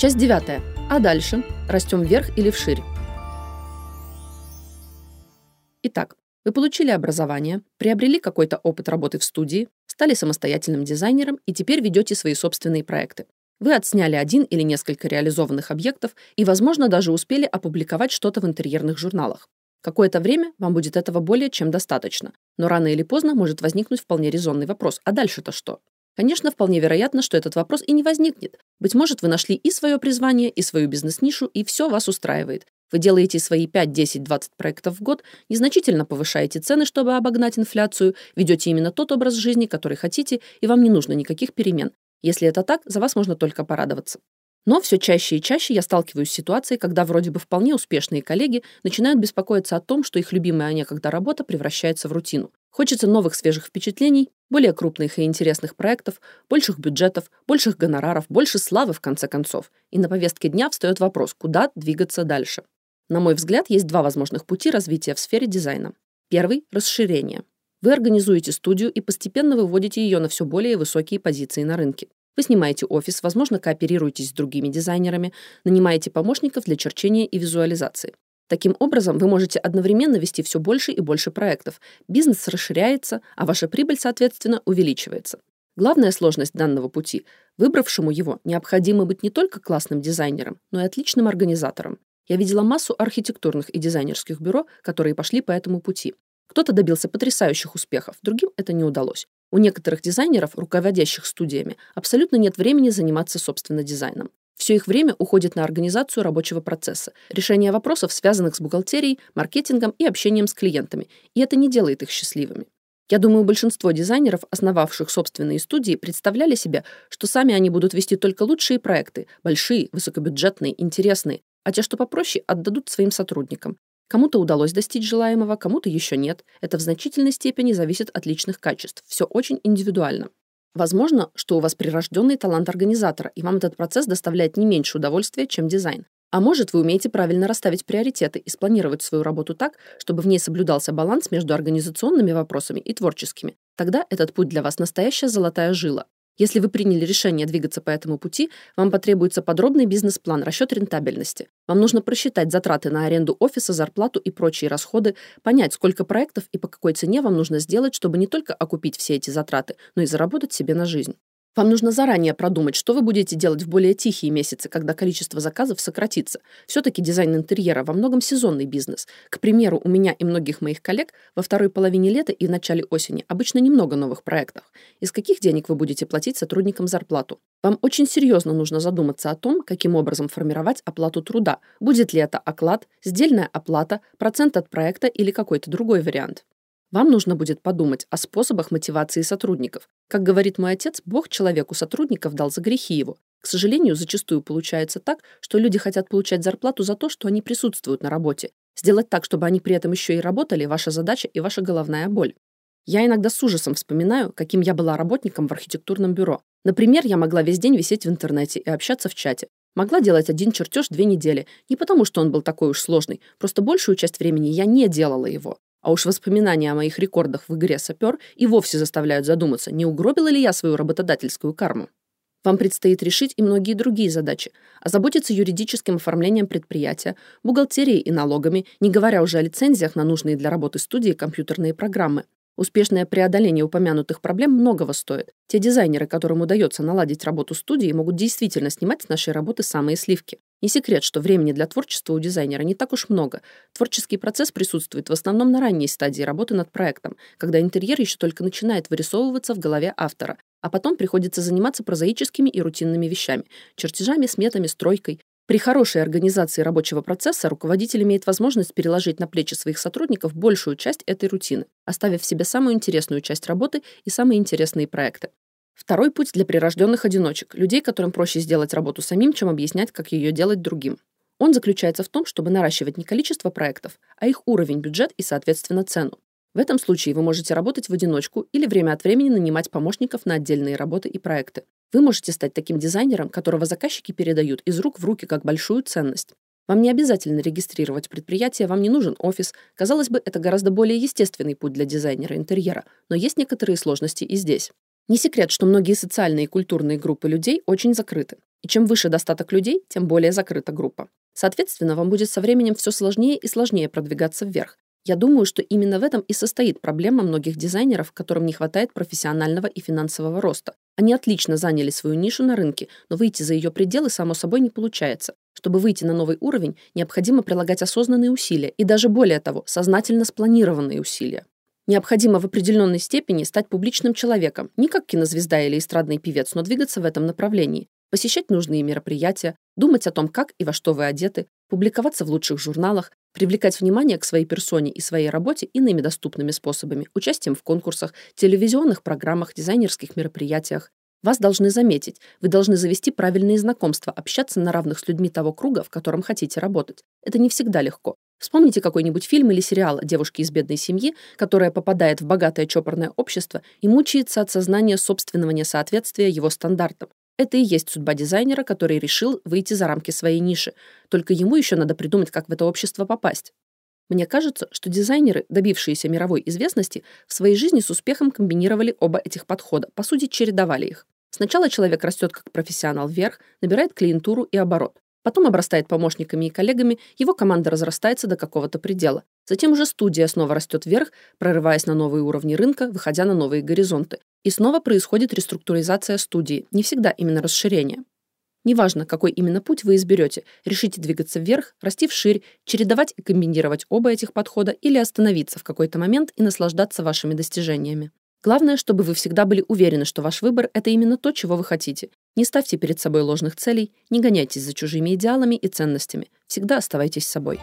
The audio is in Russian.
Часть девятая. А дальше? Растем вверх или вширь? Итак, вы получили образование, приобрели какой-то опыт работы в студии, стали самостоятельным дизайнером и теперь ведете свои собственные проекты. Вы отсняли один или несколько реализованных объектов и, возможно, даже успели опубликовать что-то в интерьерных журналах. Какое-то время вам будет этого более чем достаточно, но рано или поздно может возникнуть вполне резонный вопрос, а дальше-то что? Конечно, вполне вероятно, что этот вопрос и не возникнет. Быть может, вы нашли и свое призвание, и свою бизнес-нишу, и все вас устраивает. Вы делаете свои 5, 10, 20 проектов в год, незначительно повышаете цены, чтобы обогнать инфляцию, ведете именно тот образ жизни, который хотите, и вам не нужно никаких перемен. Если это так, за вас можно только порадоваться. Но все чаще и чаще я сталкиваюсь с ситуацией, когда вроде бы вполне успешные коллеги начинают беспокоиться о том, что их любимая некогда работа превращается в рутину. Хочется новых свежих впечатлений, более крупных и интересных проектов, больших бюджетов, больших гонораров, больше славы, в конце концов. И на повестке дня встает вопрос, куда двигаться дальше. На мой взгляд, есть два возможных пути развития в сфере дизайна. Первый – расширение. Вы организуете студию и постепенно выводите ее на все более высокие позиции на рынке. Вы снимаете офис, возможно, кооперируетесь с другими дизайнерами, нанимаете помощников для черчения и визуализации. Таким образом, вы можете одновременно вести все больше и больше проектов. Бизнес расширяется, а ваша прибыль, соответственно, увеличивается. Главная сложность данного пути – выбравшему его необходимо быть не только классным дизайнером, но и отличным организатором. Я видела массу архитектурных и дизайнерских бюро, которые пошли по этому пути. Кто-то добился потрясающих успехов, другим это не удалось. У некоторых дизайнеров, руководящих студиями, абсолютно нет времени заниматься собственно дизайном. Все их время уходит на организацию рабочего процесса, решение вопросов, связанных с бухгалтерией, маркетингом и общением с клиентами, и это не делает их счастливыми. Я думаю, большинство дизайнеров, основавших собственные студии, представляли себе, что сами они будут вести только лучшие проекты, большие, высокобюджетные, интересные, а те, что попроще, отдадут своим сотрудникам. Кому-то удалось достичь желаемого, кому-то еще нет. Это в значительной степени зависит от личных качеств. Все очень индивидуально. Возможно, что у вас прирожденный талант организатора, и вам этот процесс доставляет не меньше удовольствия, чем дизайн. А может, вы умеете правильно расставить приоритеты и спланировать свою работу так, чтобы в ней соблюдался баланс между организационными вопросами и творческими. Тогда этот путь для вас настоящая золотая жила. Если вы приняли решение двигаться по этому пути, вам потребуется подробный бизнес-план, расчет рентабельности. Вам нужно просчитать затраты на аренду офиса, зарплату и прочие расходы, понять, сколько проектов и по какой цене вам нужно сделать, чтобы не только окупить все эти затраты, но и заработать себе на жизнь. Вам нужно заранее продумать, что вы будете делать в более тихие месяцы, когда количество заказов сократится. Все-таки дизайн интерьера во многом сезонный бизнес. К примеру, у меня и многих моих коллег во второй половине лета и в начале осени обычно немного новых проектов. Из каких денег вы будете платить сотрудникам зарплату? Вам очень серьезно нужно задуматься о том, каким образом формировать оплату труда. Будет ли это оклад, сдельная оплата, процент от проекта или какой-то другой вариант. Вам нужно будет подумать о способах мотивации сотрудников. Как говорит мой отец, Бог человеку сотрудников дал за грехи его. К сожалению, зачастую получается так, что люди хотят получать зарплату за то, что они присутствуют на работе. Сделать так, чтобы они при этом еще и работали – ваша задача и ваша головная боль. Я иногда с ужасом вспоминаю, каким я была работником в архитектурном бюро. Например, я могла весь день висеть в интернете и общаться в чате. Могла делать один чертеж две недели. Не потому, что он был такой уж сложный, просто большую часть времени я не делала его. А уж воспоминания о моих рекордах в игре «Сапер» и вовсе заставляют задуматься, не угробила ли я свою работодательскую карму. Вам предстоит решить и многие другие задачи. Озаботиться юридическим оформлением предприятия, бухгалтерией и налогами, не говоря уже о лицензиях на нужные для работы студии компьютерные программы. Успешное преодоление упомянутых проблем многого стоит. Те дизайнеры, которым удается наладить работу студии, могут действительно снимать с нашей работы самые сливки. Не секрет, что времени для творчества у дизайнера не так уж много. Творческий процесс присутствует в основном на ранней стадии работы над проектом, когда интерьер еще только начинает вырисовываться в голове автора, а потом приходится заниматься прозаическими и рутинными вещами – чертежами, сметами, стройкой. При хорошей организации рабочего процесса руководитель имеет возможность переложить на плечи своих сотрудников большую часть этой рутины, оставив себе самую интересную часть работы и самые интересные проекты. Второй путь для прирожденных одиночек, людей, которым проще сделать работу самим, чем объяснять, как ее делать другим. Он заключается в том, чтобы наращивать не количество проектов, а их уровень, бюджет и, соответственно, цену. В этом случае вы можете работать в одиночку или время от времени нанимать помощников на отдельные работы и проекты. Вы можете стать таким дизайнером, которого заказчики передают из рук в руки как большую ценность. Вам не обязательно регистрировать предприятие, вам не нужен офис. Казалось бы, это гораздо более естественный путь для дизайнера интерьера, но есть некоторые сложности и здесь. Не секрет, что многие социальные и культурные группы людей очень закрыты. И чем выше достаток людей, тем более закрыта группа. Соответственно, вам будет со временем все сложнее и сложнее продвигаться вверх. Я думаю, что именно в этом и состоит проблема многих дизайнеров, которым не хватает профессионального и финансового роста. Они отлично заняли свою нишу на рынке, но выйти за ее пределы, само собой, не получается. Чтобы выйти на новый уровень, необходимо прилагать осознанные усилия и даже более того, сознательно спланированные усилия. Необходимо в определенной степени стать публичным человеком, не как кинозвезда или эстрадный певец, но двигаться в этом направлении, посещать нужные мероприятия, думать о том, как и во что вы одеты, публиковаться в лучших журналах, привлекать внимание к своей персоне и своей работе иными доступными способами, участием в конкурсах, телевизионных программах, дизайнерских мероприятиях. Вас должны заметить, вы должны завести правильные знакомства, общаться на равных с людьми того круга, в котором хотите работать. Это не всегда легко. Вспомните какой-нибудь фильм или сериал о девушке из бедной семьи, которая попадает в богатое чопорное общество и мучается от сознания собственного несоответствия его стандартам. Это и есть судьба дизайнера, который решил выйти за рамки своей ниши. Только ему еще надо придумать, как в это общество попасть. Мне кажется, что дизайнеры, добившиеся мировой известности, в своей жизни с успехом комбинировали оба этих подхода, по сути, чередовали их. Сначала человек растет как профессионал вверх, набирает клиентуру и оборот. Потом обрастает помощниками и коллегами, его команда разрастается до какого-то предела. Затем уже студия снова растет вверх, прорываясь на новые уровни рынка, выходя на новые горизонты. И снова происходит реструктуризация студии, не всегда именно расширение. Неважно, какой именно путь вы изберете, решите двигаться вверх, расти вширь, чередовать и комбинировать оба этих подхода или остановиться в какой-то момент и наслаждаться вашими достижениями. Главное, чтобы вы всегда были уверены, что ваш выбор — это именно то, чего вы хотите. Не ставьте перед собой ложных целей, не гоняйтесь за чужими идеалами и ценностями. Всегда оставайтесь собой.